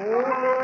Amém.